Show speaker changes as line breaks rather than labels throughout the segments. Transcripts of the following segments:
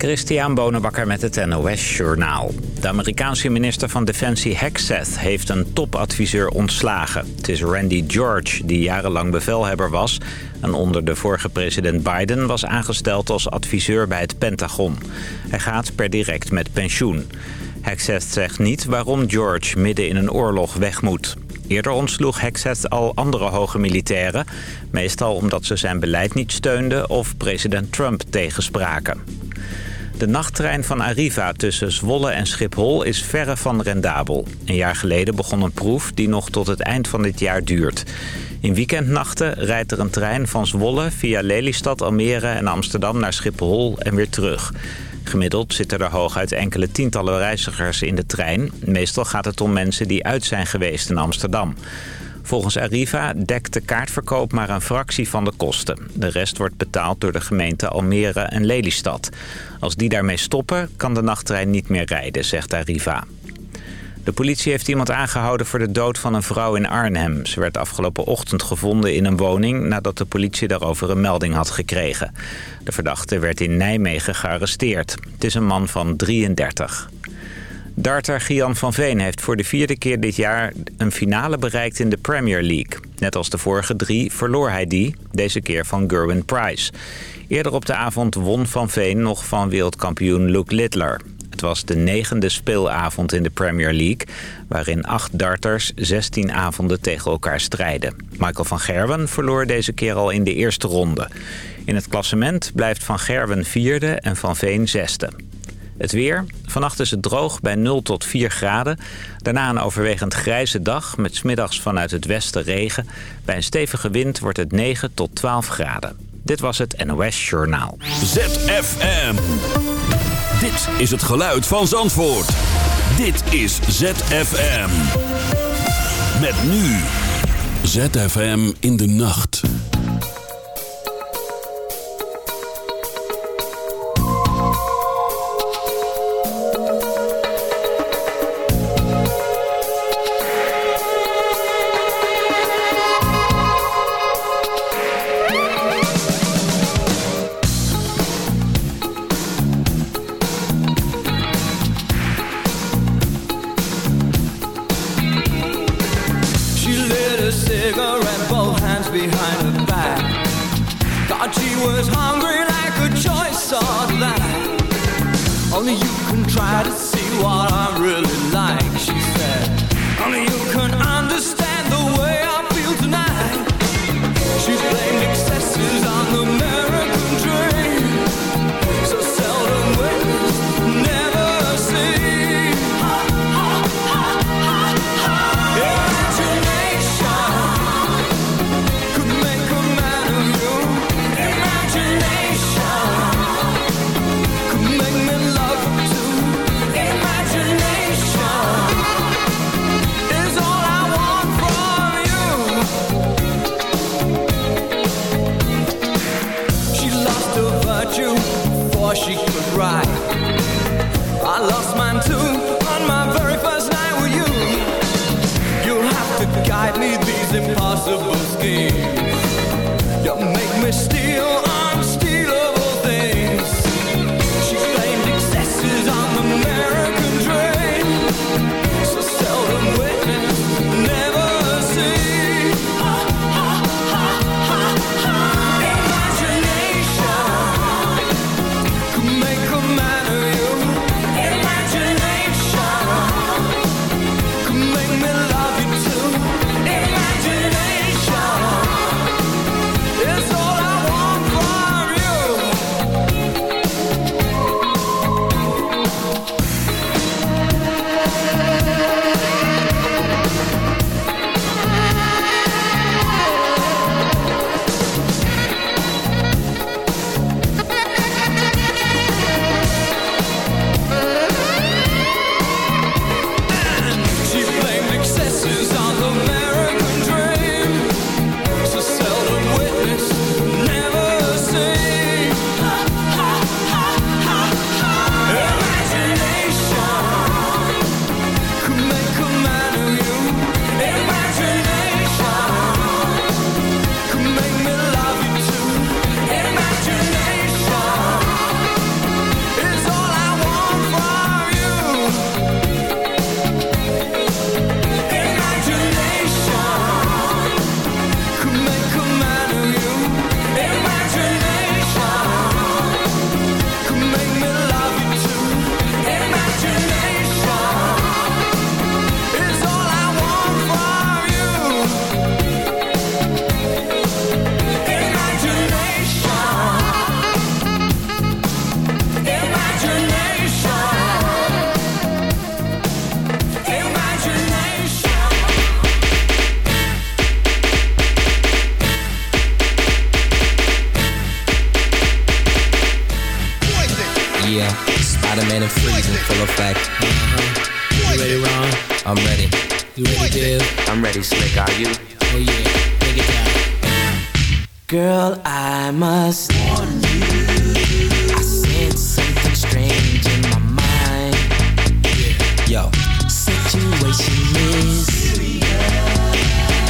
Christian Bonenbakker met het NOS Journaal. De Amerikaanse minister van Defensie Hexeth heeft een topadviseur ontslagen. Het is Randy George, die jarenlang bevelhebber was... en onder de vorige president Biden was aangesteld als adviseur bij het Pentagon. Hij gaat per direct met pensioen. Hexeth zegt niet waarom George midden in een oorlog weg moet. Eerder ontsloeg Hexeth al andere hoge militairen... meestal omdat ze zijn beleid niet steunden of president Trump tegenspraken. De nachttrein van Arriva tussen Zwolle en Schiphol is verre van rendabel. Een jaar geleden begon een proef die nog tot het eind van dit jaar duurt. In weekendnachten rijdt er een trein van Zwolle via Lelystad, Almere en Amsterdam naar Schiphol en weer terug. Gemiddeld zitten er hooguit enkele tientallen reizigers in de trein. Meestal gaat het om mensen die uit zijn geweest in Amsterdam. Volgens Arriva dekt de kaartverkoop maar een fractie van de kosten. De rest wordt betaald door de gemeente Almere en Lelystad. Als die daarmee stoppen, kan de nachttrein niet meer rijden, zegt Arriva. De politie heeft iemand aangehouden voor de dood van een vrouw in Arnhem. Ze werd afgelopen ochtend gevonden in een woning... nadat de politie daarover een melding had gekregen. De verdachte werd in Nijmegen gearresteerd. Het is een man van 33. Darter Gian van Veen heeft voor de vierde keer dit jaar een finale bereikt in de Premier League. Net als de vorige drie verloor hij die, deze keer van Gerwin Price. Eerder op de avond won Van Veen nog van wereldkampioen Luke Littler. Het was de negende speelavond in de Premier League... waarin acht darters 16 avonden tegen elkaar strijden. Michael van Gerwen verloor deze keer al in de eerste ronde. In het klassement blijft Van Gerwen vierde en Van Veen zesde. Het weer. Vannacht is het droog bij 0 tot 4 graden. Daarna een overwegend grijze dag met smiddags vanuit het westen regen. Bij een stevige wind wordt het 9 tot 12 graden. Dit was het NOS Journaal.
ZFM. Dit is het geluid van Zandvoort. Dit is ZFM. Met nu. ZFM in de nacht.
man,
full effect.
Uh-huh. You ready, Ron?
I'm ready.
You ready,
I'm ready, Slick, are you?
Oh yeah, take it down.
Girl, I must warn you. I sense something strange in my mind. Yeah. Yo, situation is serious.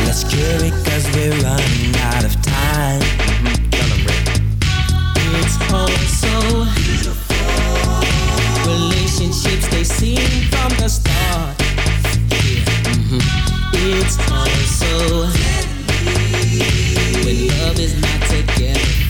Let's cure it cause we're running out of time. Mm -hmm. It's all so When love is not together.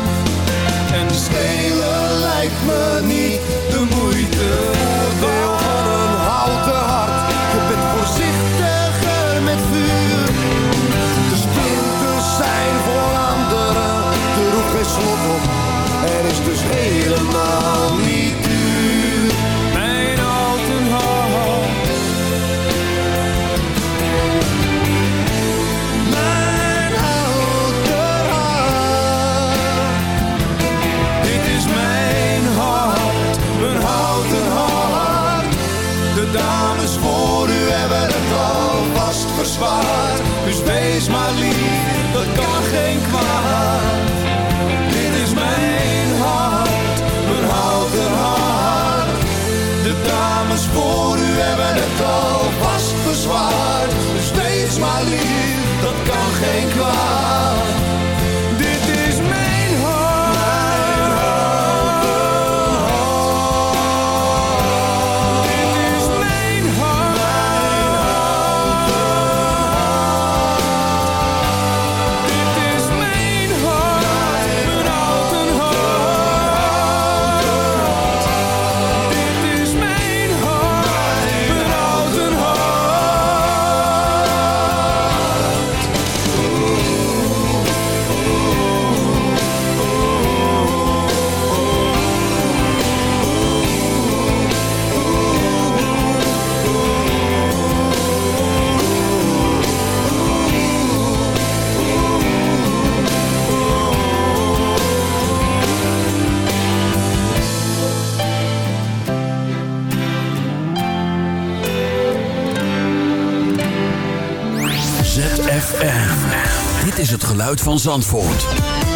ZFM. Dit is het geluid van Zandvoort.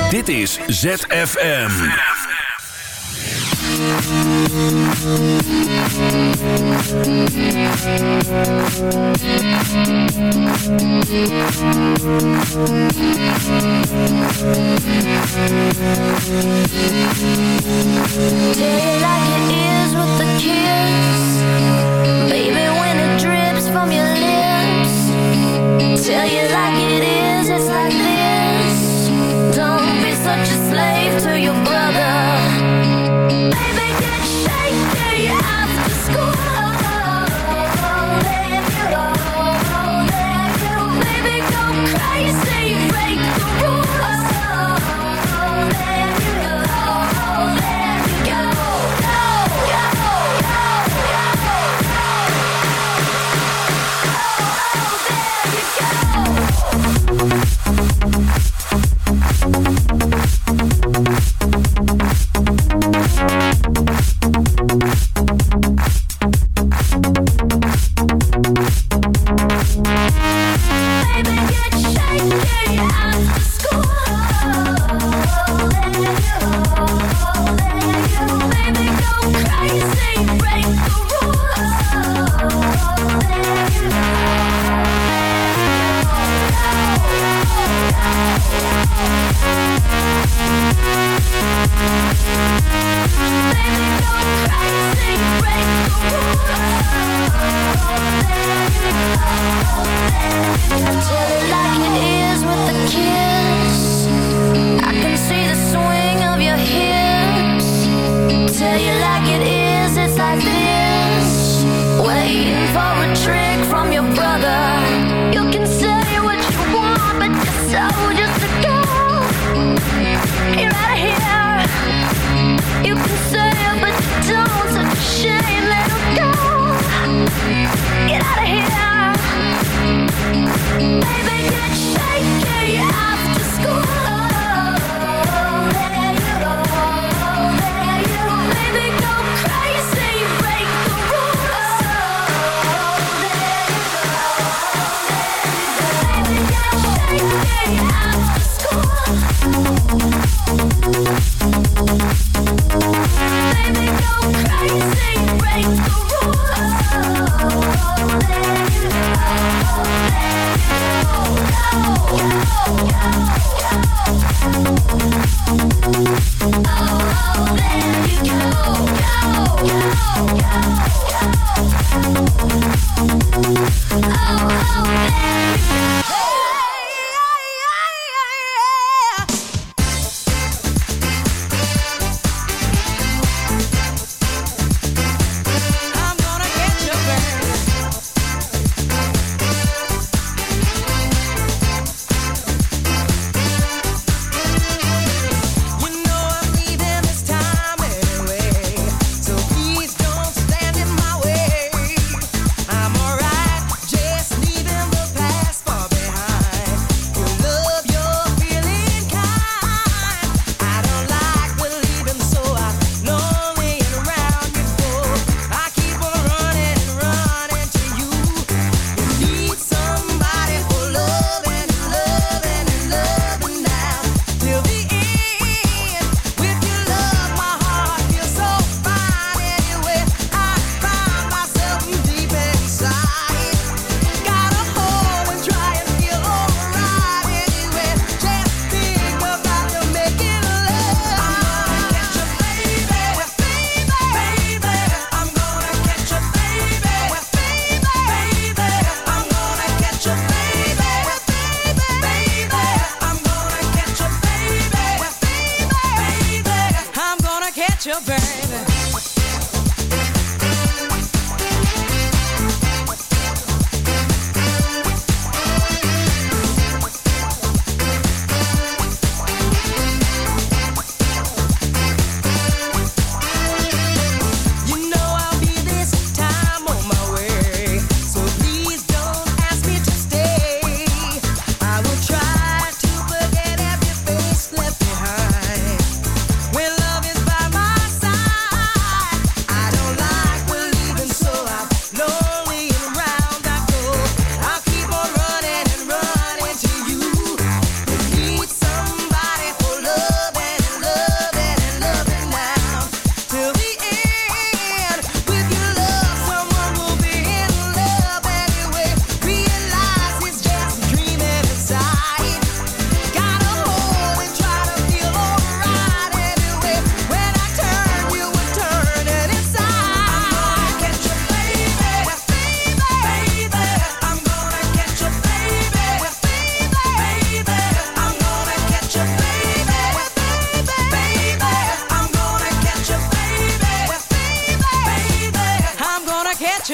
Dit is ZFM.
You like it is with the kiss Baby, when it drips from your lips Baby, tell you like it is, it's like this. Waiting for a trick.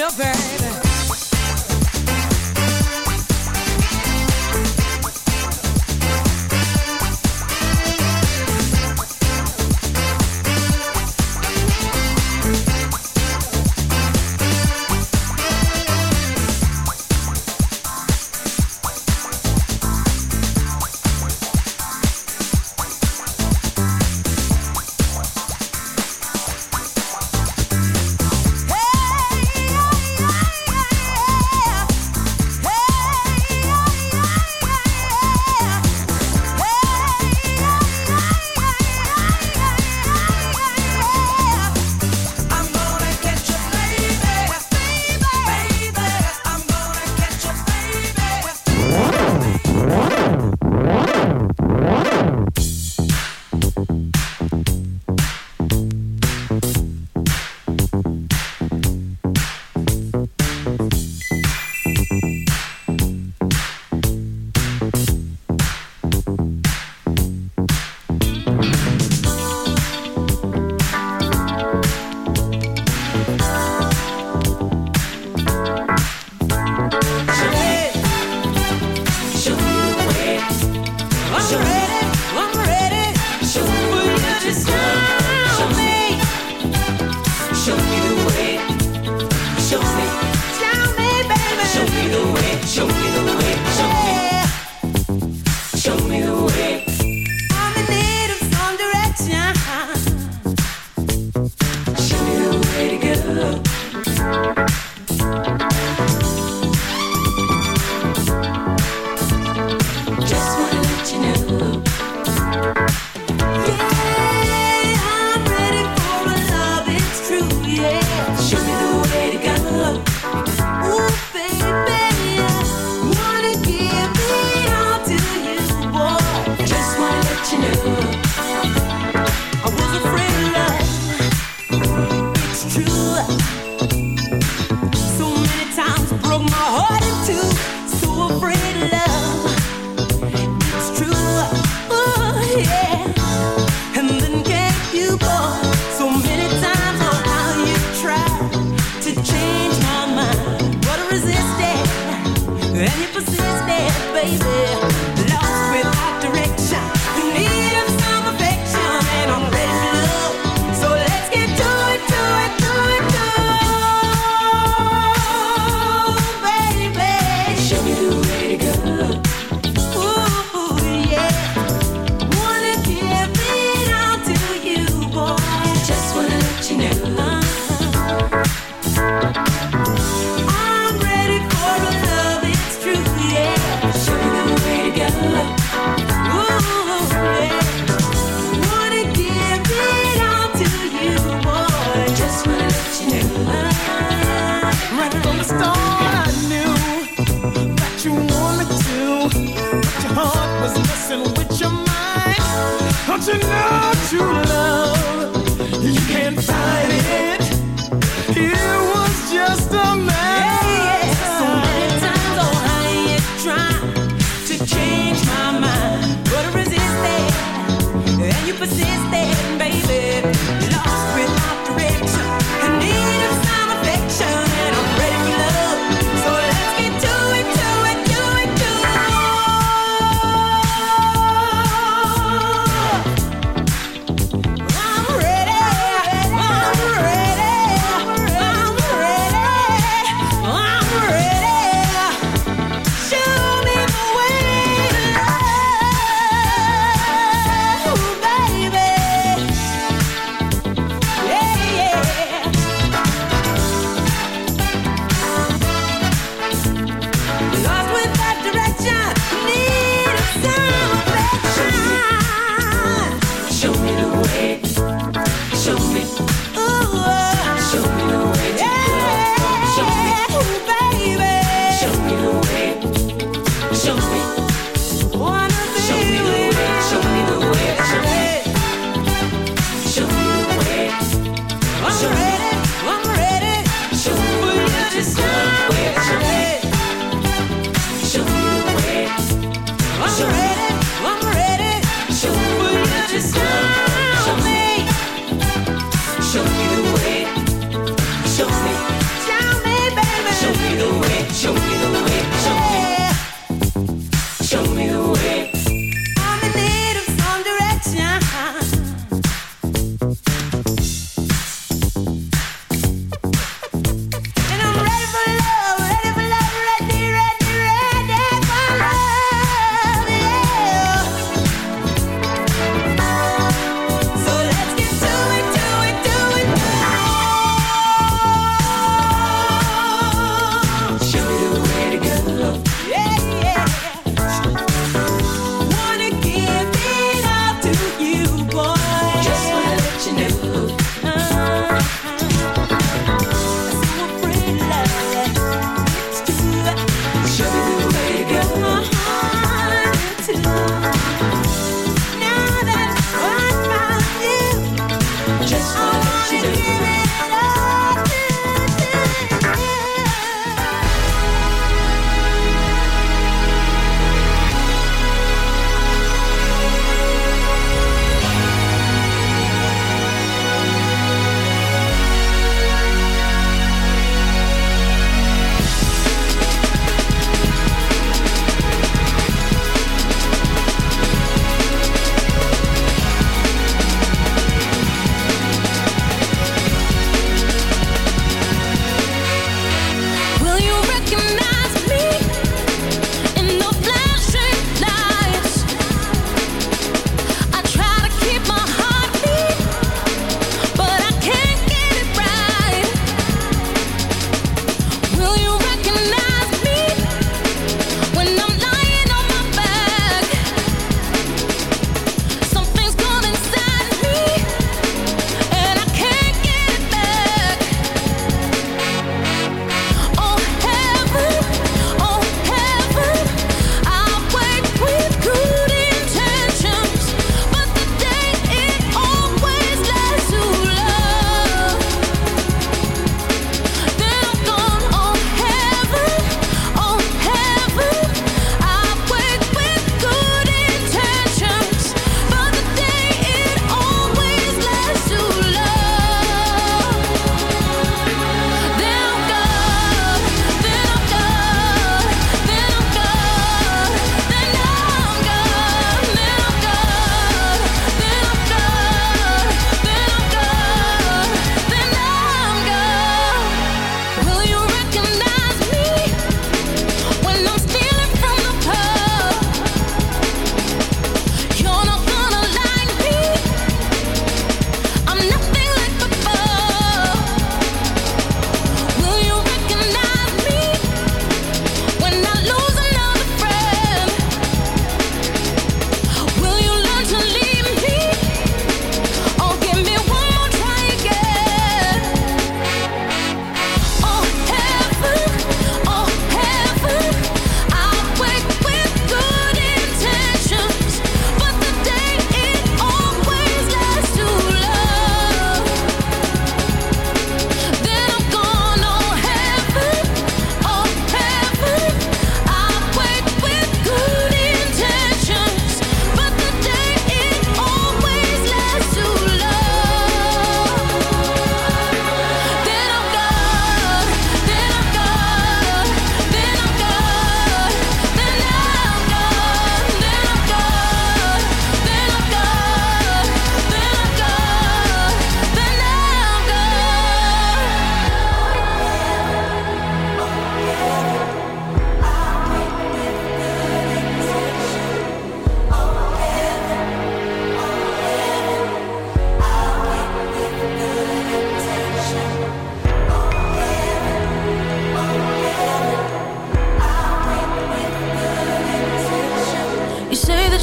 Your baby. baby,
lost without direction. I need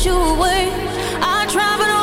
you
away. I try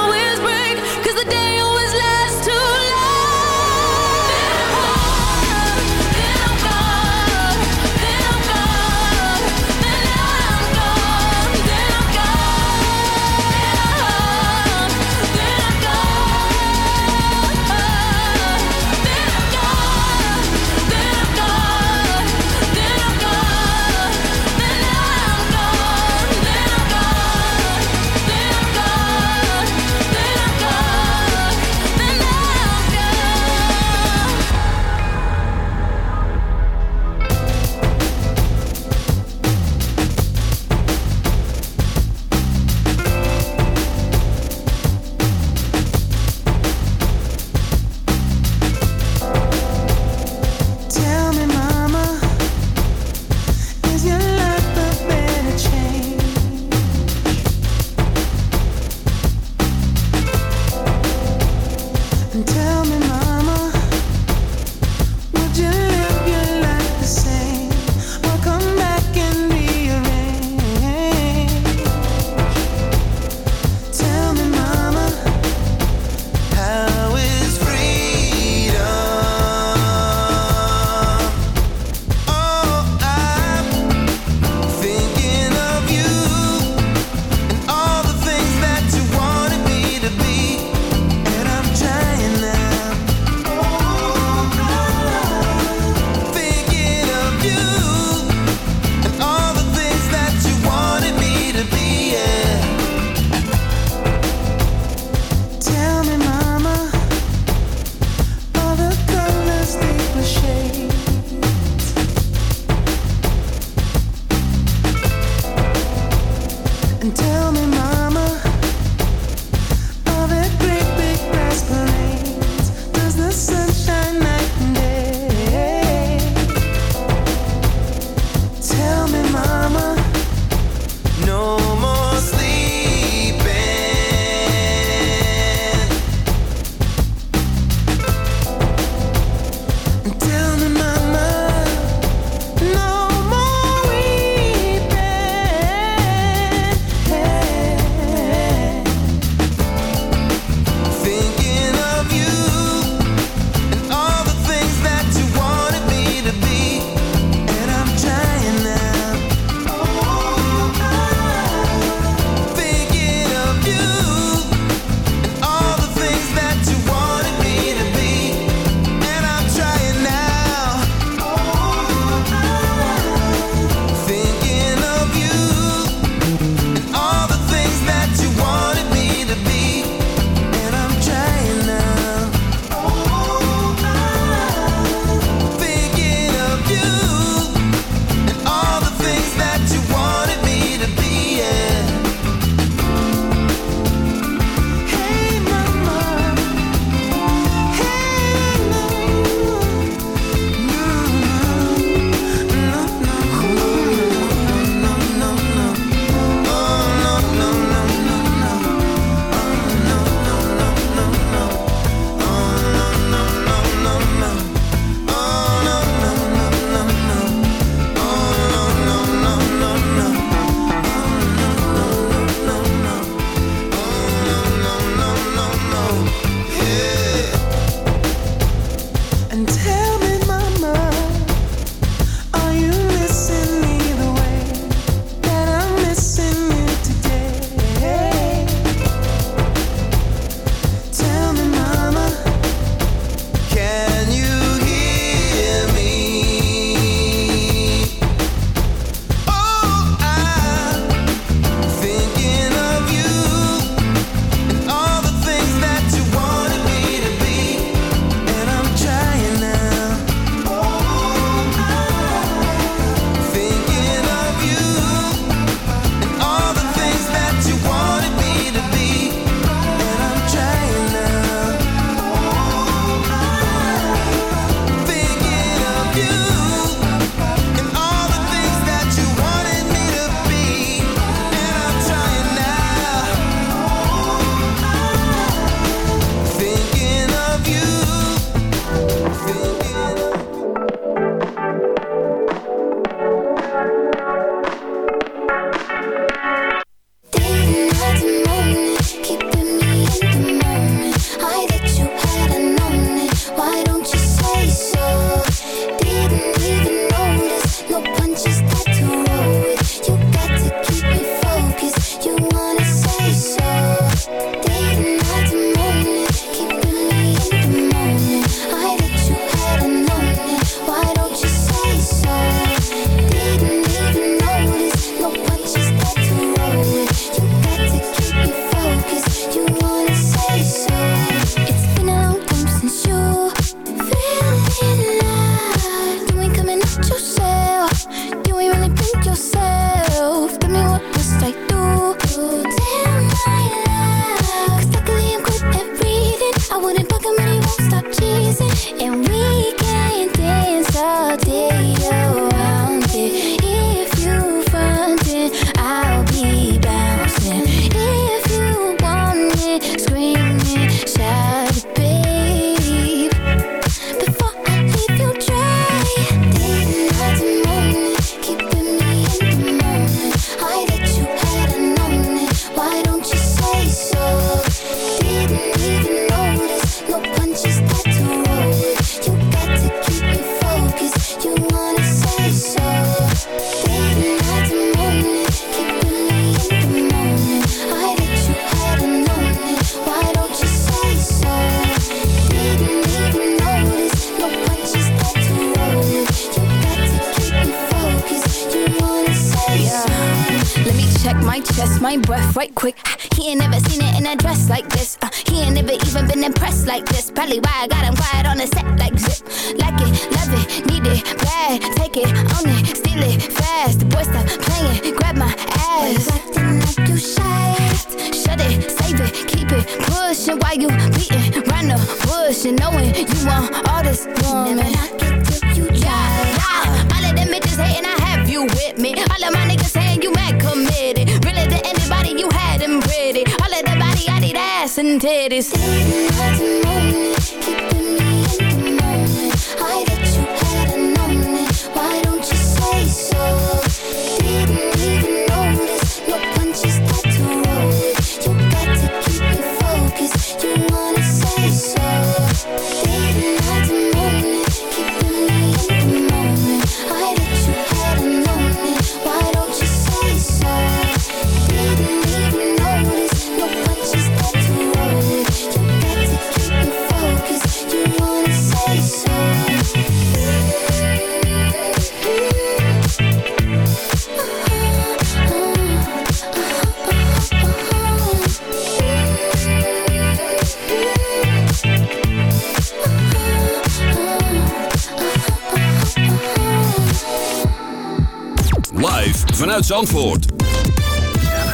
Zandvoort.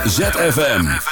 ZFM.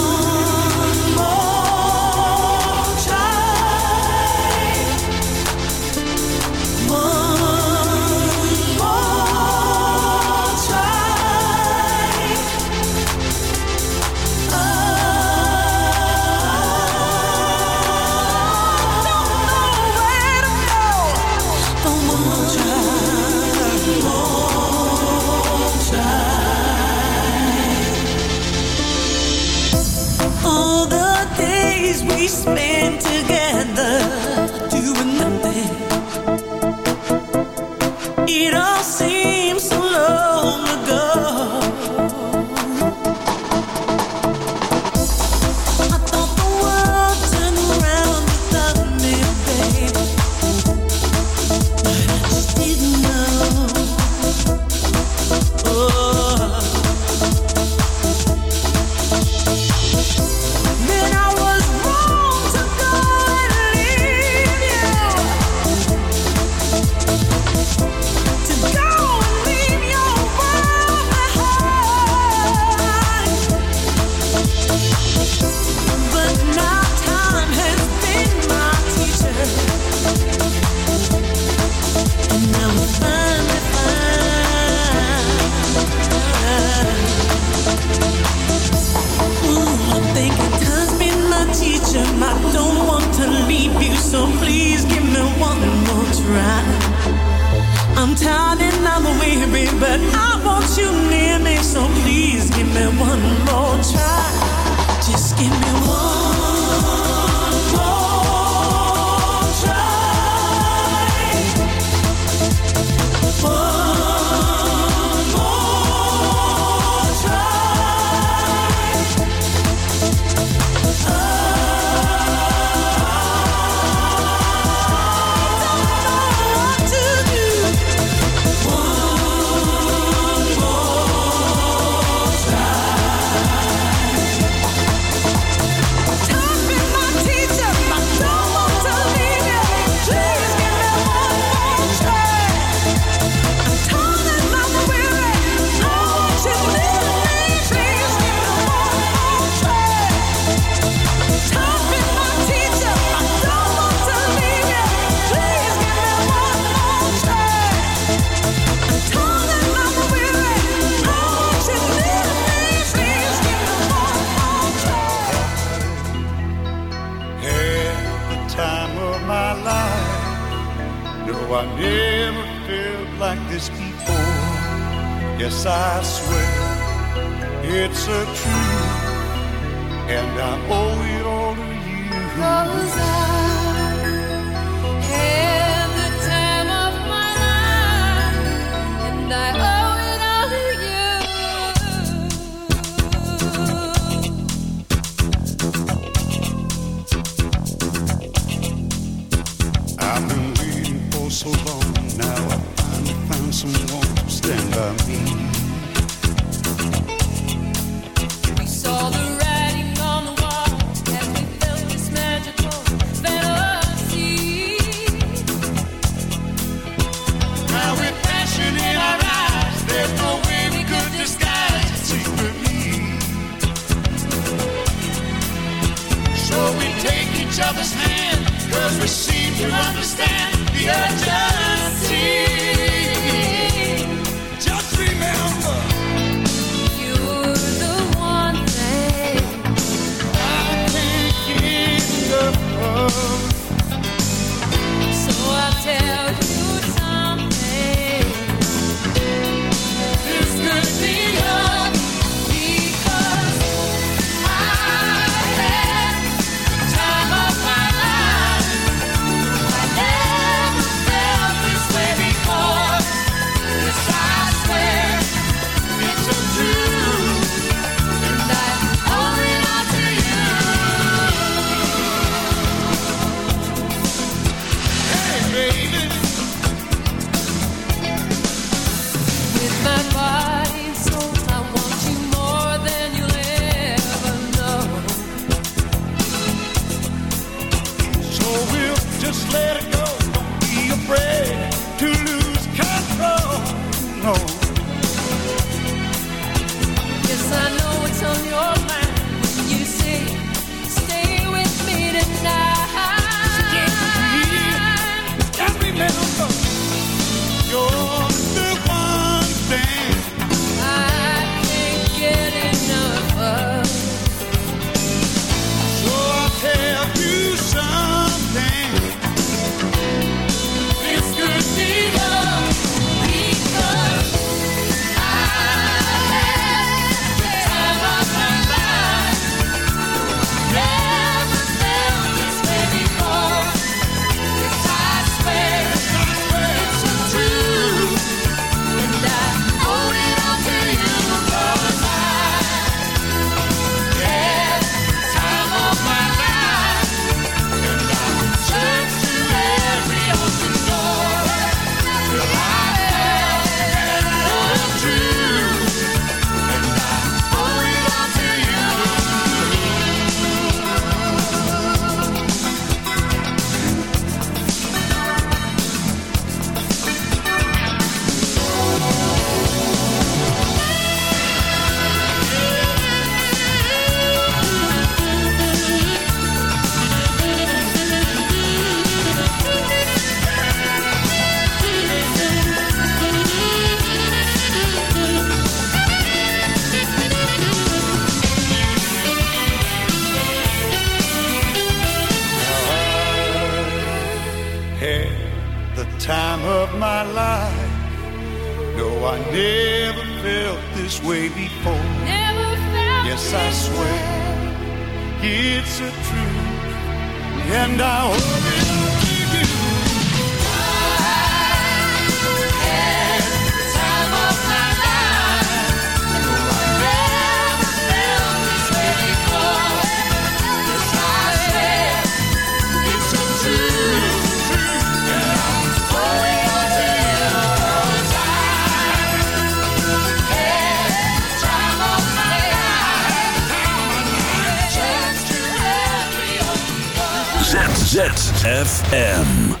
spend together.
someone stand by me.
Door.